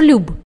шлюб.